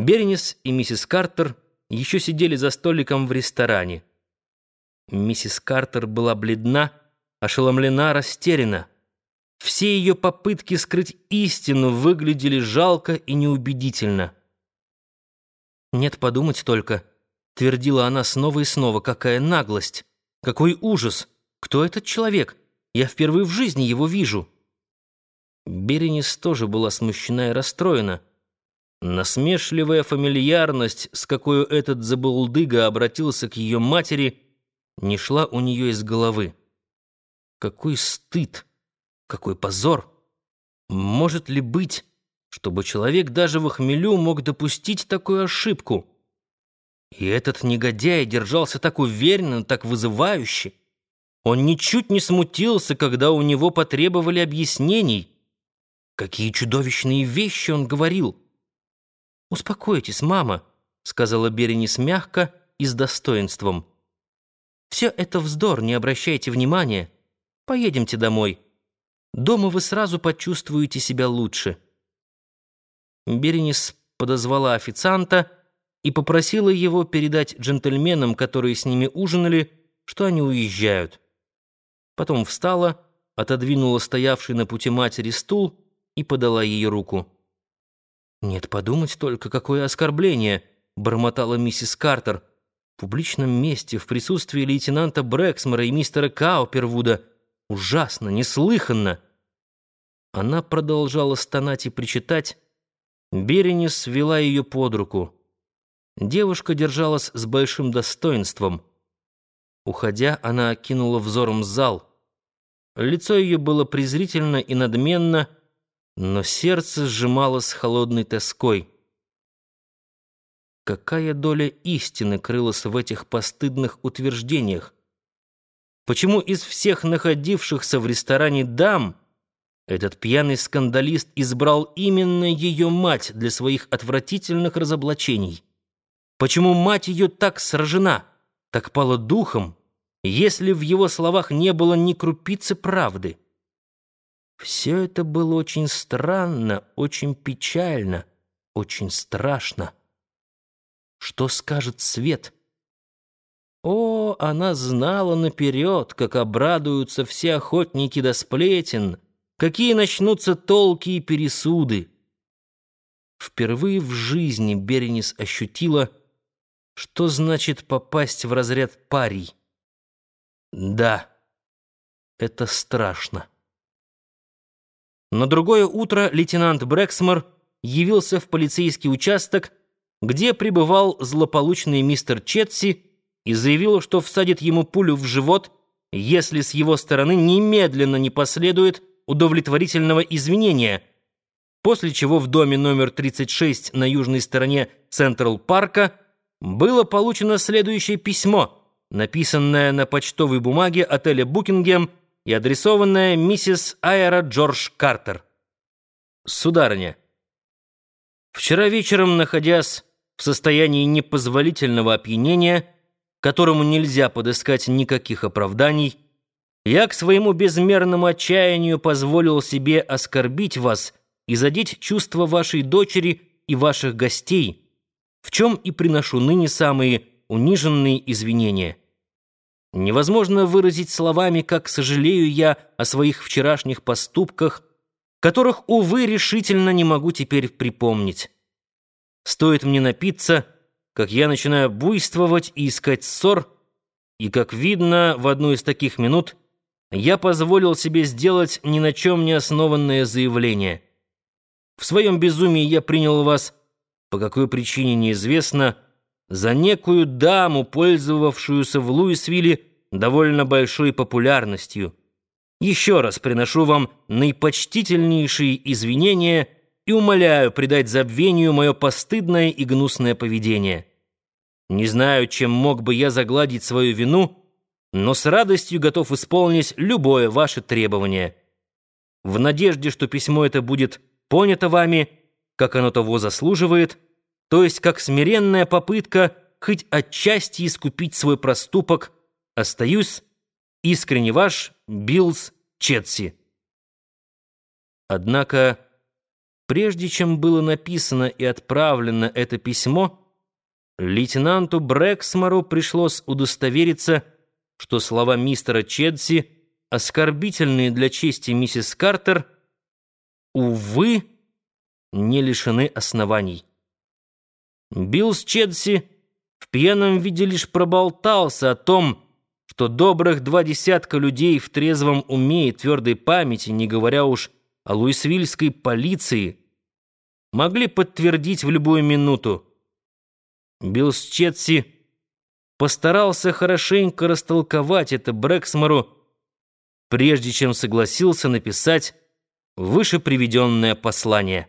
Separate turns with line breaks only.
Бернис и миссис Картер еще сидели за столиком в ресторане. Миссис Картер была бледна, ошеломлена, растеряна. Все ее попытки скрыть истину выглядели жалко и неубедительно. «Нет, подумать только», — твердила она снова и снова, — «какая наглость! Какой ужас! Кто этот человек? Я впервые в жизни его вижу». Беренис тоже была смущена и расстроена. Насмешливая фамильярность, с какой этот забулдыга обратился к ее матери, не шла у нее из головы. Какой стыд! Какой позор! Может ли быть, чтобы человек даже в хмелю мог допустить такую ошибку? И этот негодяй держался так уверенно, так вызывающе. Он ничуть не смутился, когда у него потребовали объяснений. Какие чудовищные вещи он говорил! «Успокойтесь, мама», — сказала Беренис мягко и с достоинством. «Все это вздор, не обращайте внимания. Поедемте домой. Дома вы сразу почувствуете себя лучше». Беренис подозвала официанта и попросила его передать джентльменам, которые с ними ужинали, что они уезжают. Потом встала, отодвинула стоявший на пути матери стул и подала ей руку. «Нет, подумать только, какое оскорбление!» — бормотала миссис Картер. «В публичном месте, в присутствии лейтенанта Брэксмора и мистера Каупервуда. Ужасно, неслыханно!» Она продолжала стонать и причитать. Беренис вела ее под руку. Девушка держалась с большим достоинством. Уходя, она окинула взором зал. Лицо ее было презрительно и надменно, — но сердце сжималось холодной тоской. Какая доля истины крылась в этих постыдных утверждениях? Почему из всех находившихся в ресторане дам этот пьяный скандалист избрал именно ее мать для своих отвратительных разоблачений? Почему мать ее так сражена, так пала духом, если в его словах не было ни крупицы правды? Все это было очень странно, очень печально, очень страшно. Что скажет Свет? О, она знала наперед, как обрадуются все охотники до сплетен, какие начнутся толки и пересуды. Впервые в жизни Беренис ощутила, что значит попасть в разряд парий. Да, это страшно. На другое утро лейтенант Брэксмор явился в полицейский участок, где пребывал злополучный мистер Четси и заявил, что всадит ему пулю в живот, если с его стороны немедленно не последует удовлетворительного извинения, после чего в доме номер 36 на южной стороне Централ-парка было получено следующее письмо, написанное на почтовой бумаге отеля «Букингем» и адресованная миссис Айра Джордж Картер. «Сударыня, вчера вечером, находясь в состоянии непозволительного опьянения, которому нельзя подыскать никаких оправданий, я к своему безмерному отчаянию позволил себе оскорбить вас и задеть чувства вашей дочери и ваших гостей, в чем и приношу ныне самые униженные извинения». Невозможно выразить словами, как сожалею я о своих вчерашних поступках, которых, увы, решительно не могу теперь припомнить. Стоит мне напиться, как я начинаю буйствовать и искать ссор, и, как видно, в одну из таких минут я позволил себе сделать ни на чем не основанное заявление. В своем безумии я принял вас, по какой причине неизвестно, за некую даму, пользовавшуюся в Луисвилле довольно большой популярностью. Еще раз приношу вам наипочтительнейшие извинения и умоляю придать забвению мое постыдное и гнусное поведение. Не знаю, чем мог бы я загладить свою вину, но с радостью готов исполнить любое ваше требование. В надежде, что письмо это будет понято вами, как оно того заслуживает, то есть как смиренная попытка хоть отчасти искупить свой проступок, остаюсь искренне ваш Билс Чедси. Однако Прежде чем было написано и отправлено это письмо, лейтенанту Брэксмору пришлось удостовериться, что слова мистера Чедси, оскорбительные для чести миссис Картер, увы, не лишены оснований. Билс Чедси в пьяном виде лишь проболтался о том, что добрых два десятка людей в трезвом уме и твердой памяти, не говоря уж о луисвильской полиции, могли подтвердить в любую минуту. Билс Чедси постарался хорошенько растолковать это Брэксмору, прежде чем согласился написать выше приведенное послание.